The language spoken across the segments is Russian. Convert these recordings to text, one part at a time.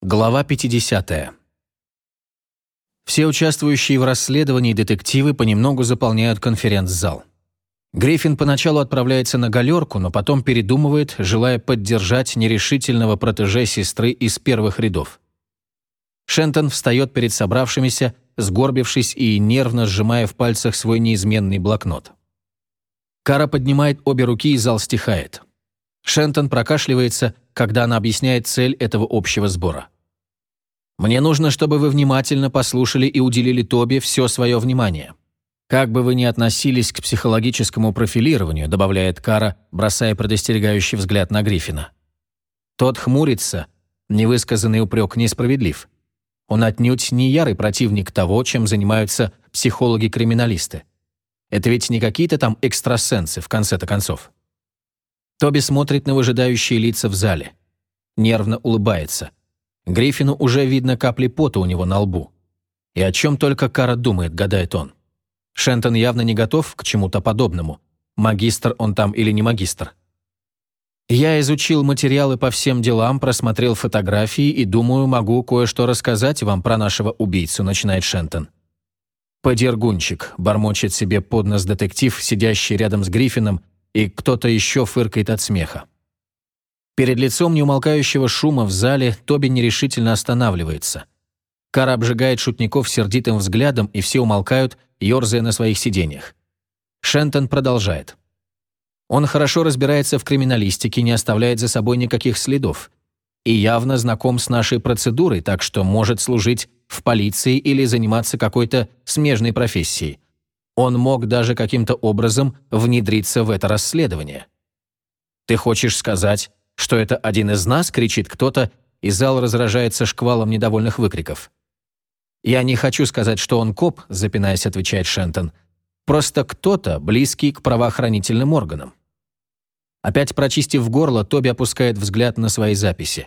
Глава 50. Все участвующие в расследовании детективы понемногу заполняют конференц-зал. Гриффин поначалу отправляется на галерку, но потом передумывает, желая поддержать нерешительного протеже сестры из первых рядов. Шентон встает перед собравшимися, сгорбившись и нервно сжимая в пальцах свой неизменный блокнот. Кара поднимает обе руки, и зал стихает. Шентон прокашливается, когда она объясняет цель этого общего сбора. «Мне нужно, чтобы вы внимательно послушали и уделили Тоби все свое внимание. Как бы вы ни относились к психологическому профилированию», добавляет Кара, бросая предостерегающий взгляд на Гриффина. Тот хмурится, невысказанный упрек несправедлив. Он отнюдь не ярый противник того, чем занимаются психологи-криминалисты. Это ведь не какие-то там экстрасенсы, в конце-то концов. Тоби смотрит на выжидающие лица в зале. Нервно улыбается. Гриффину уже видно капли пота у него на лбу. И о чем только Кара думает, гадает он. Шентон явно не готов к чему-то подобному. Магистр он там или не магистр. Я изучил материалы по всем делам, просмотрел фотографии и думаю, могу кое-что рассказать вам про нашего убийцу, начинает Шентон. Подергунчик, бормочет себе под нос детектив, сидящий рядом с Гриффином, и кто-то еще фыркает от смеха. Перед лицом неумолкающего шума в зале Тоби нерешительно останавливается. Кара обжигает шутников сердитым взглядом, и все умолкают, ерзая на своих сиденьях. Шентон продолжает. Он хорошо разбирается в криминалистике, не оставляет за собой никаких следов. И явно знаком с нашей процедурой, так что может служить в полиции или заниматься какой-то смежной профессией. Он мог даже каким-то образом внедриться в это расследование. «Ты хочешь сказать, что это один из нас?» – кричит кто-то, и зал разражается шквалом недовольных выкриков. «Я не хочу сказать, что он коп», – запинаясь, отвечает Шентон. «Просто кто-то, близкий к правоохранительным органам». Опять прочистив горло, Тоби опускает взгляд на свои записи.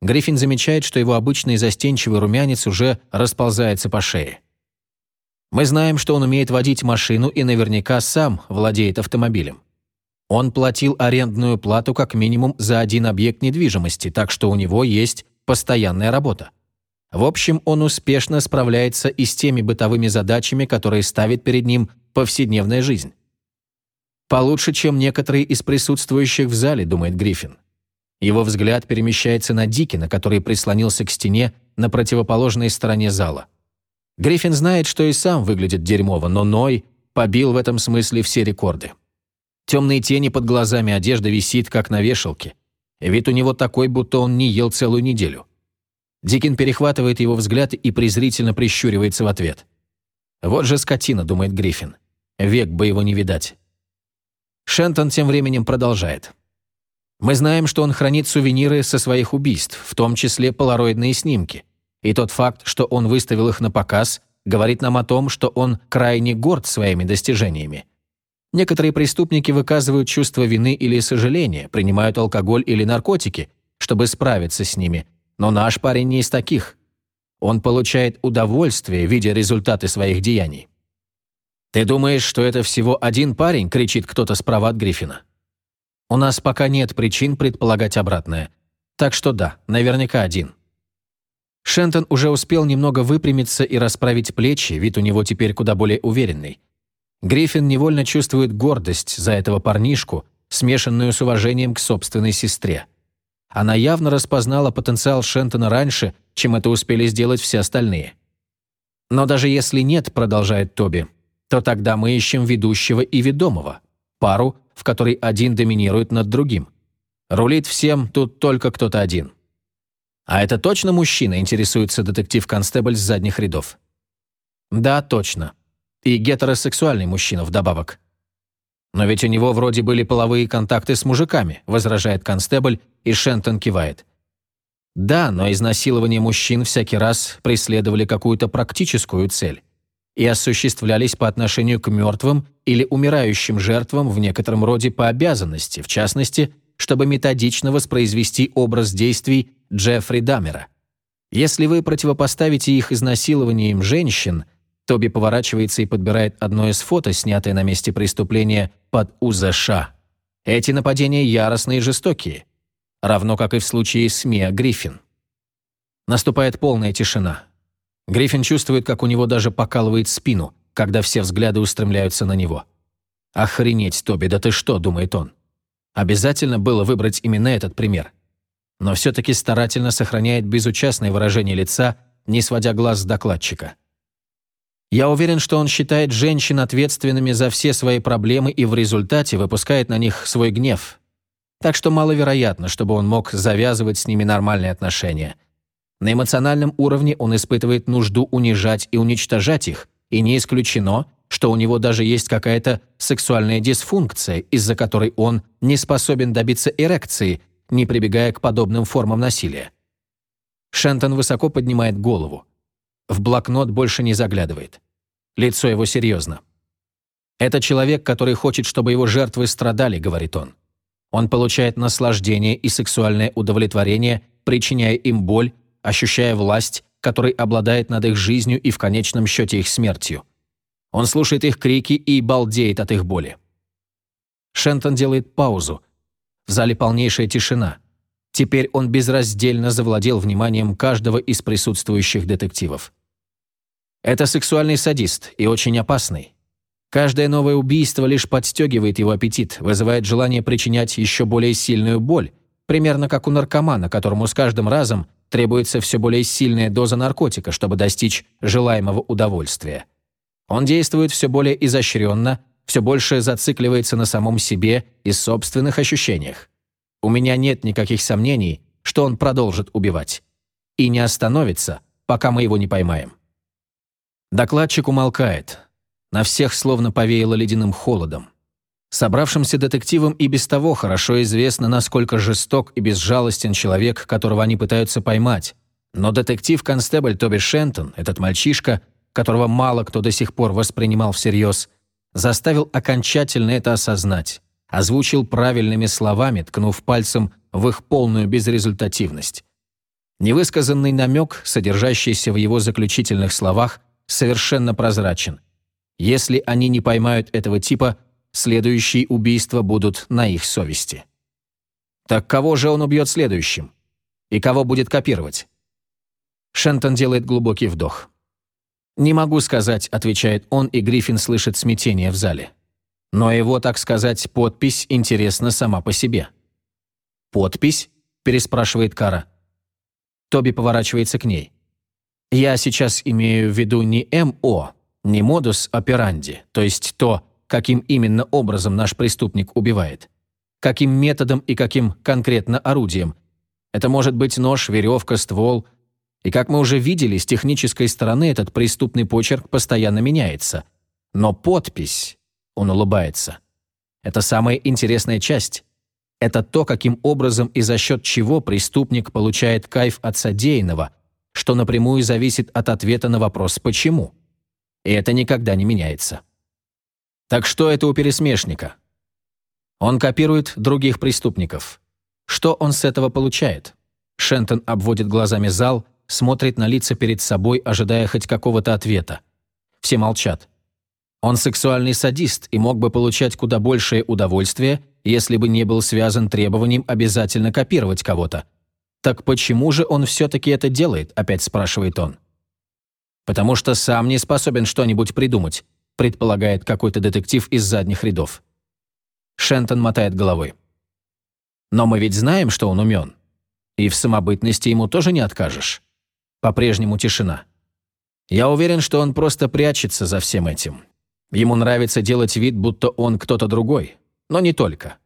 Гриффин замечает, что его обычный застенчивый румянец уже расползается по шее. Мы знаем, что он умеет водить машину и наверняка сам владеет автомобилем. Он платил арендную плату как минимум за один объект недвижимости, так что у него есть постоянная работа. В общем, он успешно справляется и с теми бытовыми задачами, которые ставит перед ним повседневная жизнь. «Получше, чем некоторые из присутствующих в зале», — думает Гриффин. Его взгляд перемещается на Дикина, который прислонился к стене на противоположной стороне зала. Гриффин знает, что и сам выглядит дерьмово, но Ной побил в этом смысле все рекорды. Темные тени под глазами, одежда висит, как на вешалке. Вид у него такой, будто он не ел целую неделю. Дикин перехватывает его взгляд и презрительно прищуривается в ответ. «Вот же скотина», — думает Гриффин. «Век бы его не видать». Шентон тем временем продолжает. «Мы знаем, что он хранит сувениры со своих убийств, в том числе полароидные снимки. И тот факт, что он выставил их на показ, говорит нам о том, что он крайне горд своими достижениями. Некоторые преступники выказывают чувство вины или сожаления, принимают алкоголь или наркотики, чтобы справиться с ними, но наш парень не из таких. Он получает удовольствие, видя результаты своих деяний. «Ты думаешь, что это всего один парень?» – кричит кто-то справа от Гриффина. «У нас пока нет причин предполагать обратное. Так что да, наверняка один». Шентон уже успел немного выпрямиться и расправить плечи, вид у него теперь куда более уверенный. Гриффин невольно чувствует гордость за этого парнишку, смешанную с уважением к собственной сестре. Она явно распознала потенциал Шентона раньше, чем это успели сделать все остальные. «Но даже если нет», — продолжает Тоби, то тогда мы ищем ведущего и ведомого, пару, в которой один доминирует над другим. Рулит всем тут только кто-то один. «А это точно мужчина?» – интересуется детектив-констебль с задних рядов. «Да, точно. И гетеросексуальный мужчина вдобавок. «Но ведь у него вроде были половые контакты с мужиками», возражает констебль, и Шентон кивает. Да, но изнасилования мужчин всякий раз преследовали какую-то практическую цель и осуществлялись по отношению к мертвым или умирающим жертвам в некотором роде по обязанности, в частности, чтобы методично воспроизвести образ действий Джеффри Даммера. Если вы противопоставите их изнасилованиям женщин, Тоби поворачивается и подбирает одно из фото, снятое на месте преступления под УЗШ. Эти нападения яростные и жестокие, равно как и в случае с Миа Гриффин. Наступает полная тишина. Гриффин чувствует, как у него даже покалывает спину, когда все взгляды устремляются на него. «Охренеть, Тоби, да ты что?» – думает он. Обязательно было выбрать именно этот пример. Но все-таки старательно сохраняет безучастное выражение лица, не сводя глаз с докладчика. Я уверен, что он считает женщин ответственными за все свои проблемы и в результате выпускает на них свой гнев. Так что маловероятно, чтобы он мог завязывать с ними нормальные отношения. На эмоциональном уровне он испытывает нужду унижать и уничтожать их, и не исключено, что у него даже есть какая-то сексуальная дисфункция, из-за которой он не способен добиться эрекции, не прибегая к подобным формам насилия. Шентон высоко поднимает голову. В блокнот больше не заглядывает. Лицо его серьезно. «Это человек, который хочет, чтобы его жертвы страдали», — говорит он. Он получает наслаждение и сексуальное удовлетворение, причиняя им боль, ощущая власть, которой обладает над их жизнью и в конечном счете их смертью. Он слушает их крики и балдеет от их боли. Шентон делает паузу. В зале полнейшая тишина. Теперь он безраздельно завладел вниманием каждого из присутствующих детективов. Это сексуальный садист и очень опасный. Каждое новое убийство лишь подстегивает его аппетит, вызывает желание причинять еще более сильную боль, примерно как у наркомана, которому с каждым разом требуется все более сильная доза наркотика, чтобы достичь желаемого удовольствия. Он действует все более изощренно, все больше зацикливается на самом себе и собственных ощущениях. У меня нет никаких сомнений, что он продолжит убивать. И не остановится, пока мы его не поймаем. Докладчик умолкает. На всех словно повеяло ледяным холодом. Собравшимся детективам и без того хорошо известно, насколько жесток и безжалостен человек, которого они пытаются поймать. Но детектив-констебль Тоби Шентон, этот мальчишка, которого мало кто до сих пор воспринимал всерьез, заставил окончательно это осознать, озвучил правильными словами, ткнув пальцем в их полную безрезультативность. Невысказанный намек, содержащийся в его заключительных словах, совершенно прозрачен. Если они не поймают этого типа, следующие убийства будут на их совести. Так кого же он убьет следующим? И кого будет копировать? Шентон делает глубокий вдох. «Не могу сказать», — отвечает он, и Гриффин слышит смятение в зале. Но его, так сказать, подпись интересна сама по себе. «Подпись?» — переспрашивает Кара. Тоби поворачивается к ней. «Я сейчас имею в виду не МО, не модус операнди, то есть то, каким именно образом наш преступник убивает. Каким методом и каким конкретно орудием. Это может быть нож, веревка, ствол, и как мы уже видели, с технической стороны этот преступный почерк постоянно меняется. Но подпись, он улыбается, это самая интересная часть. Это то, каким образом и за счет чего преступник получает кайф от содеянного, что напрямую зависит от ответа на вопрос «почему?». И это никогда не меняется. Так что это у пересмешника? Он копирует других преступников. Что он с этого получает? Шентон обводит глазами зал, смотрит на лица перед собой, ожидая хоть какого-то ответа. Все молчат. Он сексуальный садист и мог бы получать куда большее удовольствие, если бы не был связан требованием обязательно копировать кого-то. «Так почему же он все-таки это делает?» – опять спрашивает он. «Потому что сам не способен что-нибудь придумать», – предполагает какой-то детектив из задних рядов. Шентон мотает головой. «Но мы ведь знаем, что он умен. И в самобытности ему тоже не откажешь. По-прежнему тишина. Я уверен, что он просто прячется за всем этим. Ему нравится делать вид, будто он кто-то другой. Но не только.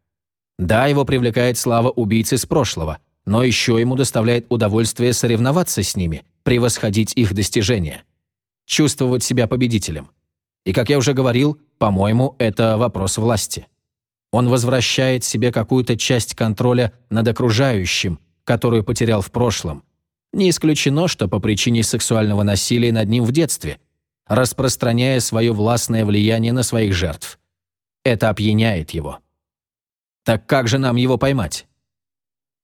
Да, его привлекает слава убийцы с прошлого, но еще ему доставляет удовольствие соревноваться с ними, превосходить их достижения. Чувствовать себя победителем. И, как я уже говорил, по-моему, это вопрос власти. Он возвращает себе какую-то часть контроля над окружающим, которую потерял в прошлом, не исключено, что по причине сексуального насилия над ним в детстве, распространяя свое властное влияние на своих жертв. Это опьяняет его. Так как же нам его поймать?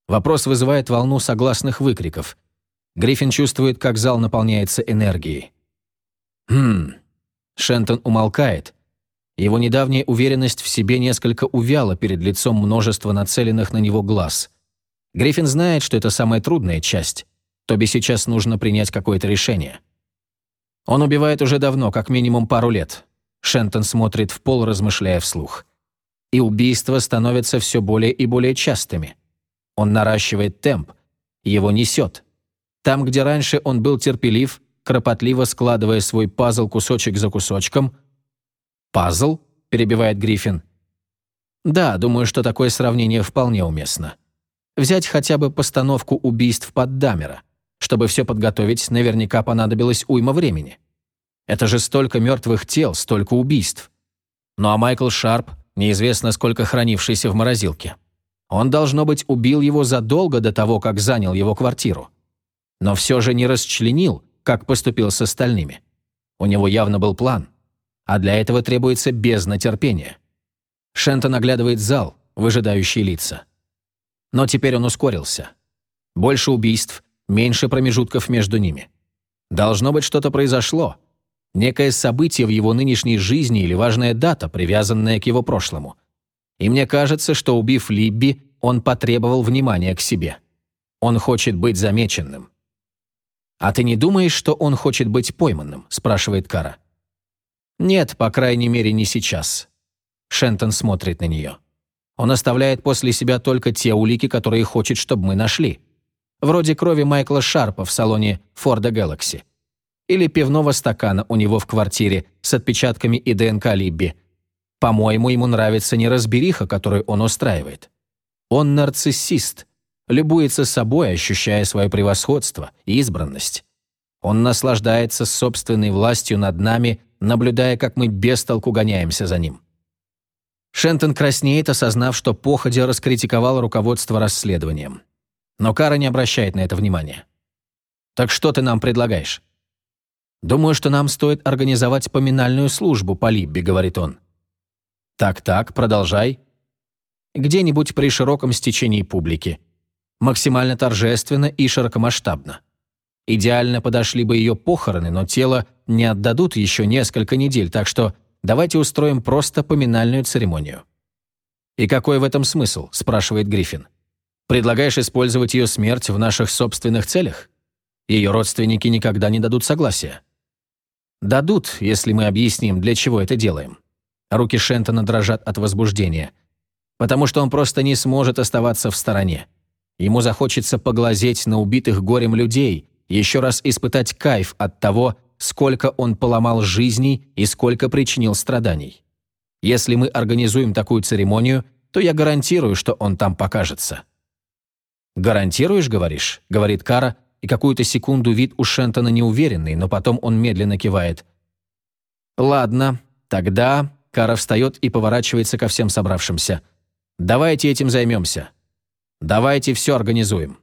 Вопрос вызывает волну согласных выкриков. Гриффин чувствует, как зал наполняется энергией. «Хм...» Шентон умолкает. Его недавняя уверенность в себе несколько увяла перед лицом множества нацеленных на него глаз. Гриффин знает, что это самая трудная часть Тоби сейчас нужно принять какое-то решение. Он убивает уже давно, как минимум пару лет. Шентон смотрит в пол, размышляя вслух. И убийства становятся все более и более частыми. Он наращивает темп, его несет. Там, где раньше он был терпелив, кропотливо складывая свой пазл кусочек за кусочком. «Пазл?» – перебивает Гриффин. «Да, думаю, что такое сравнение вполне уместно. Взять хотя бы постановку убийств под Дамера. Чтобы все подготовить, наверняка понадобилось уйма времени. Это же столько мертвых тел, столько убийств. Ну а Майкл Шарп, неизвестно сколько хранившийся в морозилке. Он, должно быть, убил его задолго до того, как занял его квартиру. Но все же не расчленил, как поступил с остальными. У него явно был план. А для этого требуется бездна терпения. Шентон оглядывает зал, выжидающий лица. Но теперь он ускорился. Больше убийств, меньше промежутков между ними. Должно быть, что-то произошло. Некое событие в его нынешней жизни или важная дата, привязанная к его прошлому. И мне кажется, что убив Либби, он потребовал внимания к себе. Он хочет быть замеченным. «А ты не думаешь, что он хочет быть пойманным?» – спрашивает Кара. «Нет, по крайней мере, не сейчас». Шентон смотрит на нее. Он оставляет после себя только те улики, которые хочет, чтобы мы нашли. Вроде крови Майкла Шарпа в салоне Форда Galaxy. Или пивного стакана у него в квартире с отпечатками и ДНК Либби. По-моему, ему нравится неразбериха, которую он устраивает. Он нарциссист – любуется собой, ощущая свое превосходство и избранность. Он наслаждается собственной властью над нами, наблюдая, как мы без толку гоняемся за ним. Шентон краснеет, осознав, что походя раскритиковал руководство расследованием. Но Кара не обращает на это внимания. «Так что ты нам предлагаешь?» «Думаю, что нам стоит организовать поминальную службу по Либби», — говорит он. «Так-так, продолжай». «Где-нибудь при широком стечении публики максимально торжественно и широкомасштабно. Идеально подошли бы ее похороны, но тело не отдадут еще несколько недель, так что давайте устроим просто поминальную церемонию. «И какой в этом смысл?» – спрашивает Гриффин. «Предлагаешь использовать ее смерть в наших собственных целях? Ее родственники никогда не дадут согласия». «Дадут, если мы объясним, для чего это делаем». Руки Шентона дрожат от возбуждения. «Потому что он просто не сможет оставаться в стороне. Ему захочется поглазеть на убитых горем людей, еще раз испытать кайф от того, сколько он поломал жизней и сколько причинил страданий. Если мы организуем такую церемонию, то я гарантирую, что он там покажется». «Гарантируешь, говоришь?» — говорит Кара, и какую-то секунду вид у Шентона неуверенный, но потом он медленно кивает. «Ладно, тогда...» — Кара встает и поворачивается ко всем собравшимся. «Давайте этим займемся. Давайте все организуем.